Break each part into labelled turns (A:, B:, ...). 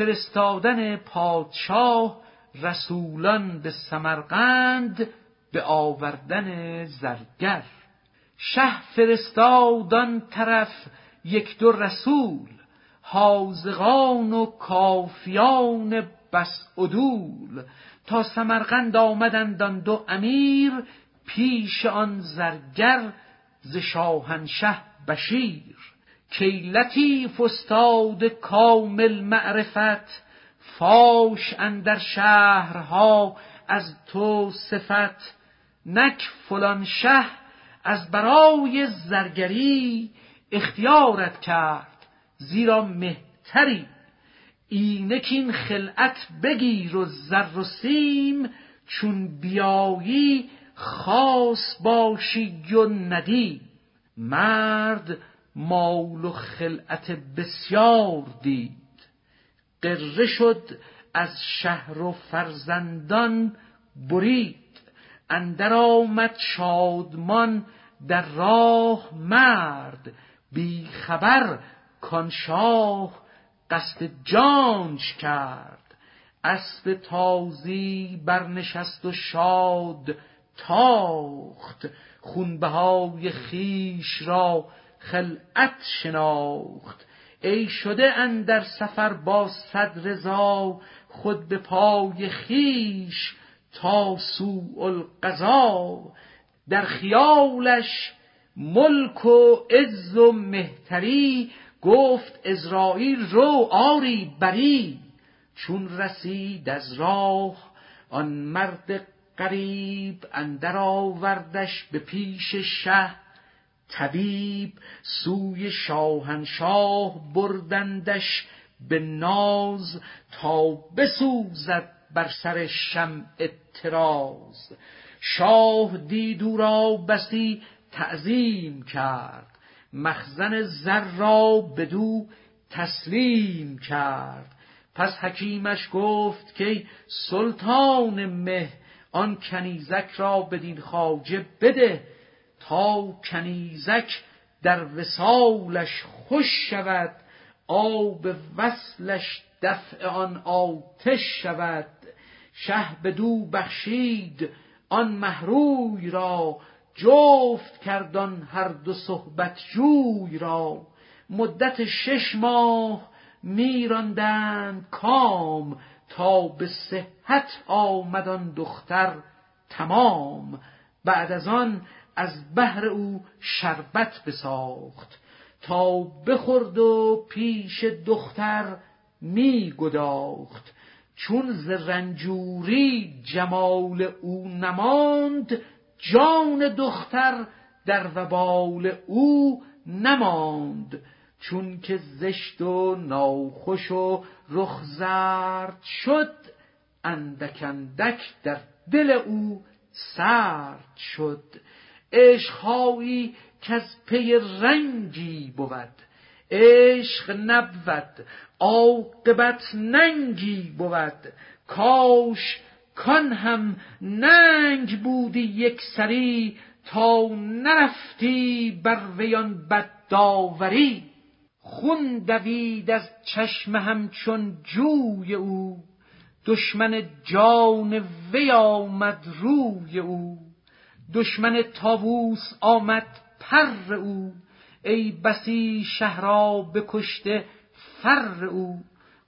A: فرستادن پادشاه رسولان به سمرقند به آوردن زرگر. شه فرستادان طرف یک دو رسول حازقان و کافیان بس عدول تا سمرقند آمدند آن دو امیر پیش آن زرگر ز شاهنشه بشیر. کی لطیف استاد کامل معرفت فاش اندر شهرها از تو صفت. نک فلان شه از برای زرگری اختیارت کرد زیرا مهتری. اینک این خلعت بگیر و زر و سیم چون بیایی خاص باشی و ندی مرد مال و خلعت بسیار دید. قره شد از شهر و فرزندان برید. اندر آمد شادمان در راه مرد. بی خبر کان شاه قصد جانش کرد. اسب تازی برنشست و شاد تاخت. خونبهای خیش را خلعت شناخت. ای شده اندر سفر با صد رضا خود به پای خیش تا سوء القضا در خیالش ملک و عز و مهتری گفت ازرائیل رو آری بری. چون رسید از راه آن مرد قریب اندر آوردش به پیش شه. طبیب سوی شاهنشاه بردندش به ناز تا بسوزد بر سر شم اعتراض شاه دید او را بسی تعظیم کرد مخزن زر را بدو تسلیم کرد. پس حکیمش گفت که سلطان مه آن کنیزک را بدین خواجه بده تا کنیزک در وسالش خوش شود آب وصلش دفع آن آتش شود. شه بدو بخشید آن محروی را جفت کردان هر دو صحبت جوی را. مدت شش ماه میراندند کام تا به صحت آمد آن دختر تمام. بعد از آن از بهر او شربت بساخت. تا بخورد و پیش دختر می گداخت چون ز رنجوری جمال او نماند جان دختر در وبال او نماند. چون که زشت و ناخوش و رخ زرد شد اندک اندک در دل او سرد شد. عشقهایی از پی رنجی بود. عشق نبود عاقبت ننگی بود. کاش کان هم ننگ بودی یک سری تا نرفتی بر ویان بد داوری خون دوید از چشم همچون جوی او دشمن جان وی آمد روی او. دشمن تاووس آمد پر او. ای بسی شهرا بکشته فر او.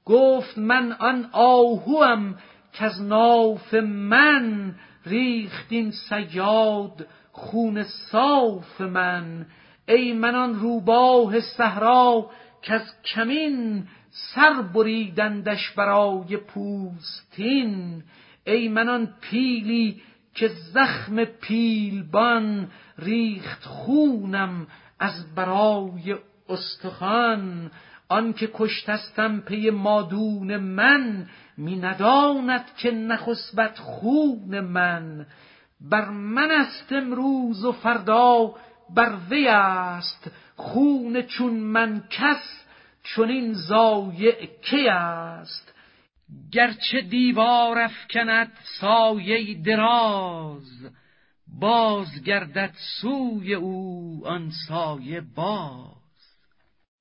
A: گفت من آن آهوم کز ناف من. ریختین سیاد خون صاف من. ای من آن روباه صحرا کز کمین سر بریدندش برای پوستین. ای من آن پیلی که زخم پیلبان ریخت خونم از برای استخوان. آنکه کشتستم پی مادون من می نداند که نخسبت خون من. بر من است امروز و فردا بر وی است خون چون من کس چنین ضایع کی است. گرچه دیوار افکند سایه دراز باز گردد سوی او آن سایه باز.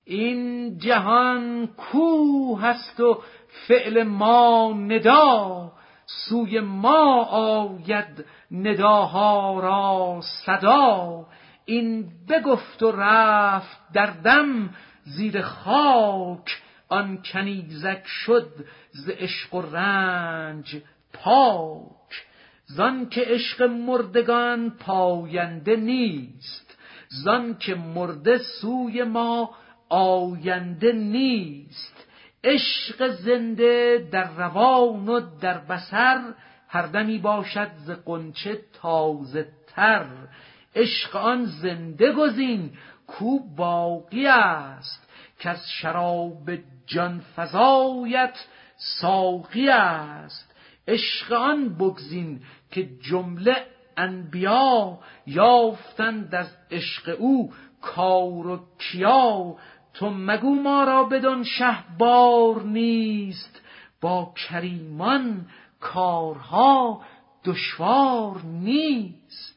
A: این جهان کو هست و فعل ما ندا سوی ما آید نداها را صدا. این بگفت و رفت در دم زیر خاک آن کنیزک شد ز عشق و رنج پاک. زان که عشق مردگان پاینده نیست زان که مرده سوی ما آینده نیست. عشق زنده در روان و در بسر هر دمی باشد ز قنچه تازه تر. عشق آن زنده گزین کو باقی است. که از شراب جان فزایت ساقی است. عشق آن بگزین که جمله انبیا یافتند از عشق او کار و کیا. تو مگو ما را بدان شه بار نیست. با کریمان کارها دشوار نیست.